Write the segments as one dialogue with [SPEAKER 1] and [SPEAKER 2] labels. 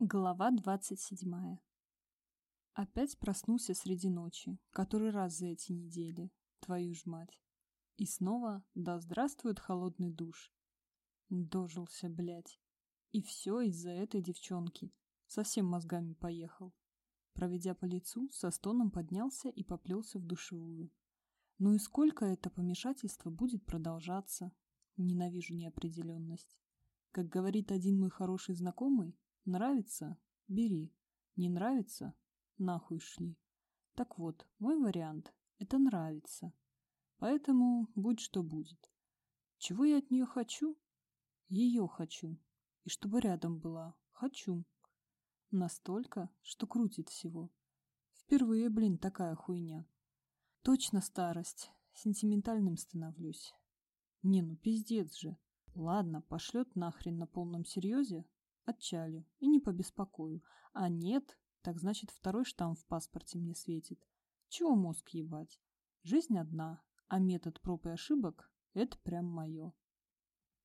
[SPEAKER 1] Глава 27. Опять проснулся среди ночи, который раз за эти недели, твою ж мать. И снова да здравствует холодный душ. Дожился, блядь. И все из-за этой девчонки. Совсем мозгами поехал. Проведя по лицу, со стоном поднялся и поплелся в душевую. Ну и сколько это помешательство будет продолжаться? Ненавижу неопределенность. Как говорит один мой хороший знакомый, Нравится? Бери. Не нравится? Нахуй шли. Так вот, мой вариант — это нравится. Поэтому будь что будет. Чего я от нее хочу? Ее хочу. И чтобы рядом была. Хочу. Настолько, что крутит всего. Впервые, блин, такая хуйня. Точно старость. Сентиментальным становлюсь. Не, ну пиздец же. Ладно, пошлет нахрен на полном серьезе, Отчалю и не побеспокою. А нет, так значит второй штамм в паспорте мне светит. Чего мозг ебать? Жизнь одна, а метод проб и ошибок — это прям мое.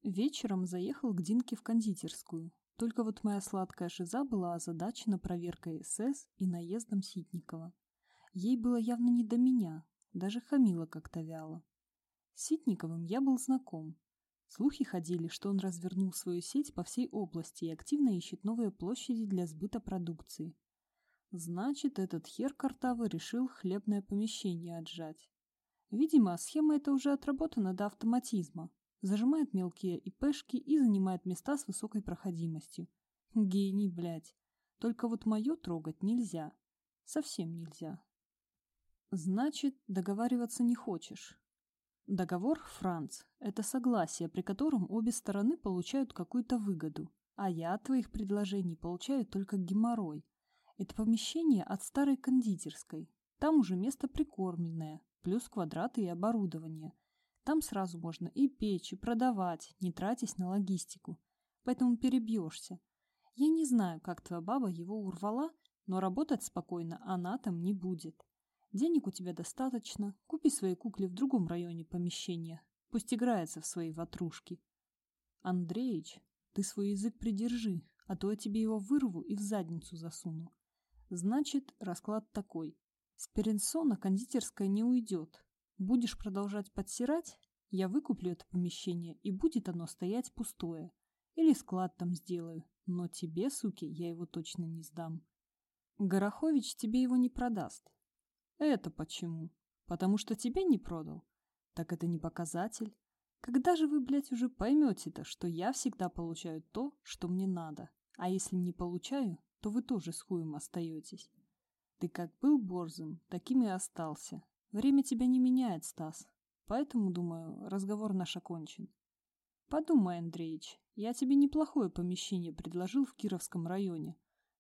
[SPEAKER 1] Вечером заехал к Динке в кондитерскую. Только вот моя сладкая шиза была озадачена проверкой СС и наездом Ситникова. Ей было явно не до меня, даже хамила как-то вяло. С Ситниковым я был знаком, Слухи ходили, что он развернул свою сеть по всей области и активно ищет новые площади для сбыта продукции. Значит, этот хер картавый решил хлебное помещение отжать. Видимо, схема эта уже отработана до автоматизма. Зажимает мелкие ИПшки и занимает места с высокой проходимостью. Гений, блядь. Только вот мое трогать нельзя. Совсем нельзя. Значит, договариваться не хочешь. Договор, Франц, это согласие, при котором обе стороны получают какую-то выгоду, а я от твоих предложений получаю только геморрой. Это помещение от старой кондитерской. Там уже место прикормленное, плюс квадраты и оборудование. Там сразу можно и печь, и продавать, не тратясь на логистику. Поэтому перебьешься. Я не знаю, как твоя баба его урвала, но работать спокойно она там не будет. Денег у тебя достаточно. Купи своей кукле в другом районе помещения. Пусть играется в свои ватрушки. Андреич, ты свой язык придержи, а то я тебе его вырву и в задницу засуну. Значит, расклад такой. С Перенсона кондитерская не уйдет. Будешь продолжать подсирать, я выкуплю это помещение, и будет оно стоять пустое. Или склад там сделаю. Но тебе, суки, я его точно не сдам. Горохович тебе его не продаст. Это почему? Потому что тебе не продал? Так это не показатель. Когда же вы, блядь, уже поймете-то, что я всегда получаю то, что мне надо? А если не получаю, то вы тоже с хуем остаетесь. Ты как был борзым, таким и остался. Время тебя не меняет, Стас. Поэтому, думаю, разговор наш окончен. Подумай, Андреич, я тебе неплохое помещение предложил в Кировском районе.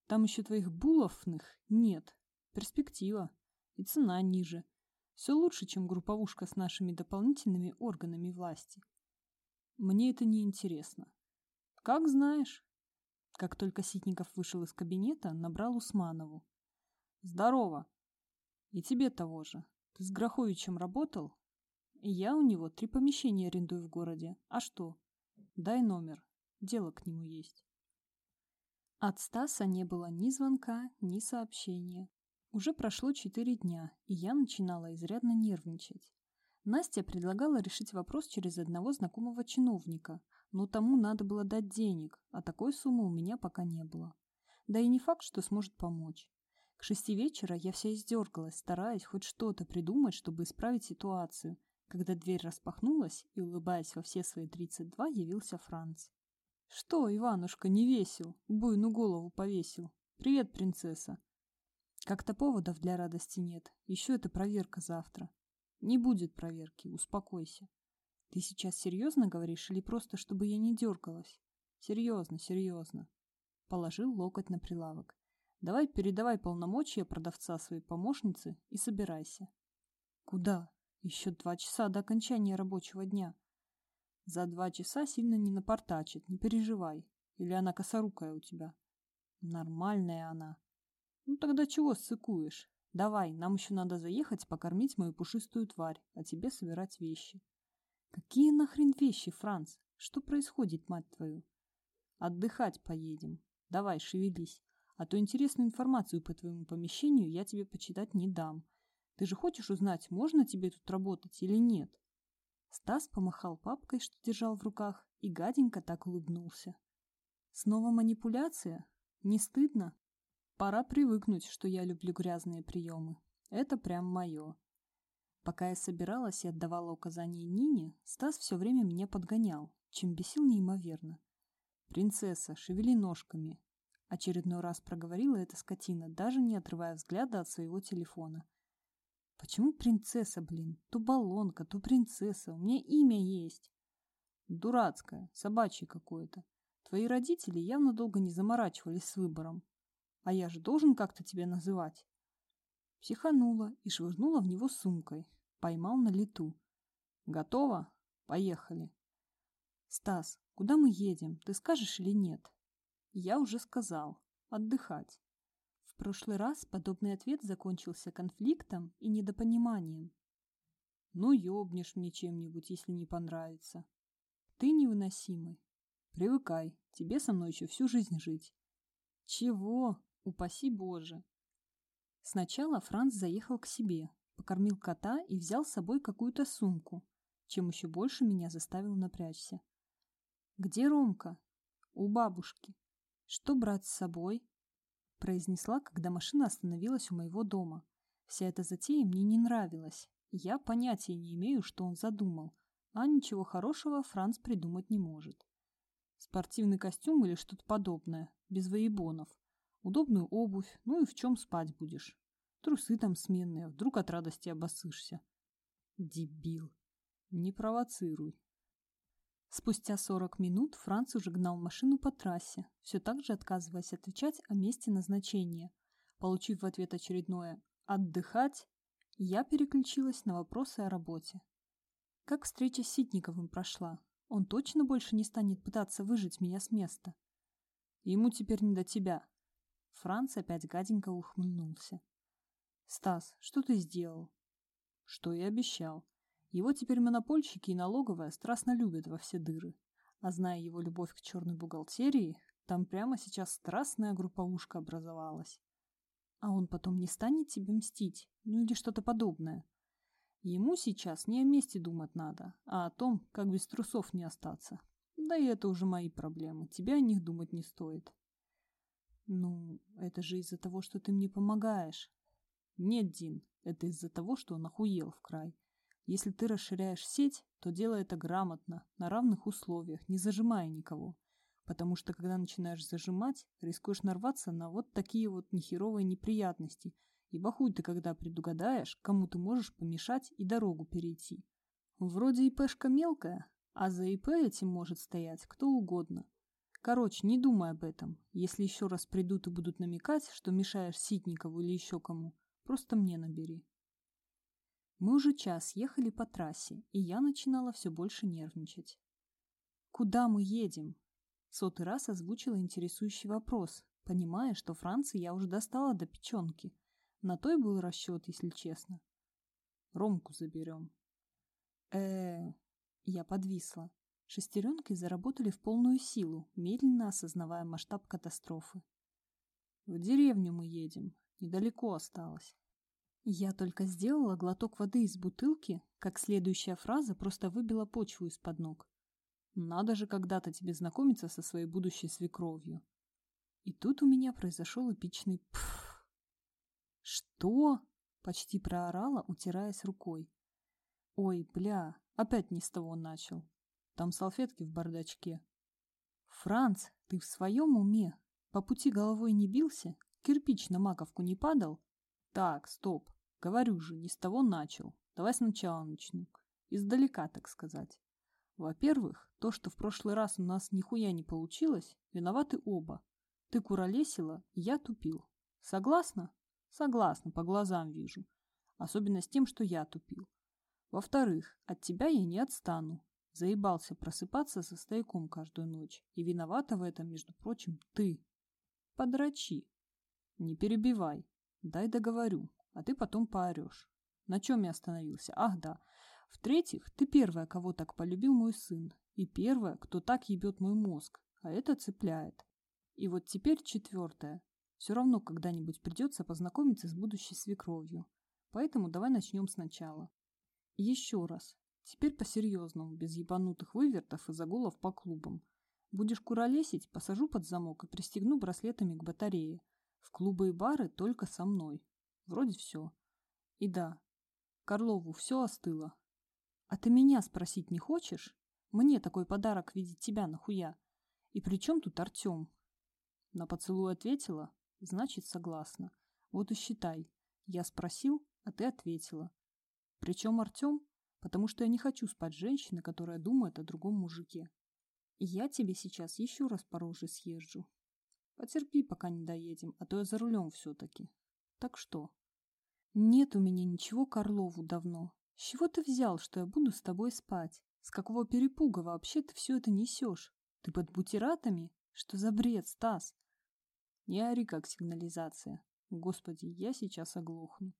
[SPEAKER 1] Там еще твоих буловных нет. Перспектива и цена ниже. Все лучше, чем групповушка с нашими дополнительными органами власти. Мне это не интересно. Как знаешь. Как только Ситников вышел из кабинета, набрал Усманову. Здорово. И тебе того же. Ты с Гроховичем работал? Я у него три помещения арендую в городе. А что? Дай номер. Дело к нему есть. От Стаса не было ни звонка, ни сообщения. Уже прошло четыре дня, и я начинала изрядно нервничать. Настя предлагала решить вопрос через одного знакомого чиновника, но тому надо было дать денег, а такой суммы у меня пока не было. Да и не факт, что сможет помочь. К шести вечера я вся издергалась, стараясь хоть что-то придумать, чтобы исправить ситуацию, когда дверь распахнулась, и, улыбаясь во все свои тридцать два, явился Франц. «Что, Иванушка, не весел? Буйну голову повесил. Привет, принцесса. Как-то поводов для радости нет. Еще это проверка завтра. Не будет проверки, успокойся. Ты сейчас серьезно говоришь или просто, чтобы я не дергалась? Серьезно, серьезно. Положил локоть на прилавок. Давай передавай полномочия продавца своей помощнице и собирайся. Куда? Еще два часа до окончания рабочего дня. За два часа сильно не напортачит, не переживай. Или она косорукая у тебя? Нормальная она. Ну тогда чего ссыкуешь? Давай, нам еще надо заехать покормить мою пушистую тварь, а тебе собирать вещи. Какие нахрен вещи, Франц? Что происходит, мать твою? Отдыхать поедем. Давай, шевелись. А то интересную информацию по твоему помещению я тебе почитать не дам. Ты же хочешь узнать, можно тебе тут работать или нет?» Стас помахал папкой, что держал в руках, и гаденько так улыбнулся. «Снова манипуляция? Не стыдно? Пора привыкнуть, что я люблю грязные приемы. Это прям мое». Пока я собиралась и отдавала указания Нине, Стас все время меня подгонял, чем бесил неимоверно. «Принцесса, шевели ножками!» Очередной раз проговорила эта скотина, даже не отрывая взгляда от своего телефона. Почему принцесса, блин? То баллонка, то принцесса. У меня имя есть. Дурацкое, собачье какое-то. Твои родители явно долго не заморачивались с выбором. А я же должен как-то тебя называть. Психанула и швырнула в него сумкой. Поймал на лету. Готово? Поехали. Стас, куда мы едем? Ты скажешь или нет? Я уже сказал. Отдыхать. В прошлый раз подобный ответ закончился конфликтом и недопониманием. Ну, ёбнешь мне чем-нибудь, если не понравится. Ты невыносимый. Привыкай, тебе со мной еще всю жизнь жить. Чего? Упаси Боже. Сначала Франц заехал к себе, покормил кота и взял с собой какую-то сумку, чем еще больше меня заставил напрячься. Где Ромка? У бабушки. Что брать с собой? произнесла, когда машина остановилась у моего дома. Вся эта затея мне не нравилась. Я понятия не имею, что он задумал, а ничего хорошего Франц придумать не может. Спортивный костюм или что-то подобное, без воебонов. Удобную обувь, ну и в чем спать будешь. Трусы там сменные, вдруг от радости обоссышься. Дебил. Не провоцируй. Спустя 40 минут Франц уже гнал машину по трассе, все так же отказываясь отвечать о месте назначения. Получив в ответ очередное «отдыхать», я переключилась на вопросы о работе. Как встреча с Ситниковым прошла? Он точно больше не станет пытаться выжить меня с места? Ему теперь не до тебя. Франц опять гаденько ухмыльнулся. Стас, что ты сделал? Что я обещал. Его теперь монопольщики и налоговая страстно любят во все дыры. А зная его любовь к черной бухгалтерии, там прямо сейчас страстная групповушка образовалась. А он потом не станет тебе мстить, ну или что-то подобное. Ему сейчас не о месте думать надо, а о том, как без трусов не остаться. Да и это уже мои проблемы, тебе о них думать не стоит. Ну, это же из-за того, что ты мне помогаешь. Нет, Дин, это из-за того, что он охуел в край. Если ты расширяешь сеть, то делай это грамотно, на равных условиях, не зажимая никого. Потому что когда начинаешь зажимать, рискуешь нарваться на вот такие вот нехеровые неприятности. Ибо хуй ты когда предугадаешь, кому ты можешь помешать и дорогу перейти. Вроде ИПшка мелкая, а за ИП этим может стоять кто угодно. Короче, не думай об этом. Если еще раз придут и будут намекать, что мешаешь Ситникову или еще кому, просто мне набери. Мы уже час ехали по трассе, и я начинала все больше нервничать. «Куда мы едем?» Сотый раз озвучила интересующий вопрос, понимая, что Франции я уже достала до печенки. На то и был расчет, если честно. «Ромку заберем». э Я подвисла. Шестеренки заработали в полную силу, медленно осознавая масштаб катастрофы. «В деревню мы едем. Недалеко осталось». Я только сделала глоток воды из бутылки, как следующая фраза просто выбила почву из-под ног. Надо же когда-то тебе знакомиться со своей будущей свекровью. И тут у меня произошел эпичный пф. Что? Почти проорала, утираясь рукой. Ой, бля, опять не с того начал. Там салфетки в бардачке. Франц, ты в своем уме? По пути головой не бился? Кирпич на маковку не падал? Так, стоп. Говорю же, не с того начал. Давай сначала начну. Издалека, так сказать. Во-первых, то, что в прошлый раз у нас нихуя не получилось, виноваты оба. Ты куролесила, я тупил. Согласна? Согласна, по глазам вижу. Особенно с тем, что я тупил. Во-вторых, от тебя я не отстану. Заебался просыпаться со стояком каждую ночь. И виновата в этом, между прочим, ты. Подрачи. Не перебивай. Дай договорю а ты потом поорешь. На чем я остановился? Ах, да. В-третьих, ты первая, кого так полюбил мой сын. И первая, кто так ебет мой мозг. А это цепляет. И вот теперь четвертое. Все равно когда-нибудь придется познакомиться с будущей свекровью. Поэтому давай начнем сначала. Еще раз. Теперь по-серьезному, без ебанутых вывертов и загулов по клубам. Будешь куролесить, посажу под замок и пристегну браслетами к батарее. В клубы и бары только со мной. Вроде все. И да, Карлову все остыло. А ты меня спросить не хочешь? Мне такой подарок видеть тебя нахуя? И при чем тут Артем? На поцелуй ответила? Значит, согласна. Вот и считай. Я спросил, а ты ответила. Причем Артем? Потому что я не хочу спать с женщиной, которая думает о другом мужике. Я тебе сейчас еще раз по роже съезжу. Потерпи, пока не доедем, а то я за рулем все-таки. Так что? Нет у меня ничего Карлову давно. С чего ты взял, что я буду с тобой спать? С какого перепуга вообще ты все это несешь? Ты под бутератами? Что за бред, Стас? Не ори, как сигнализация. Господи, я сейчас оглохну.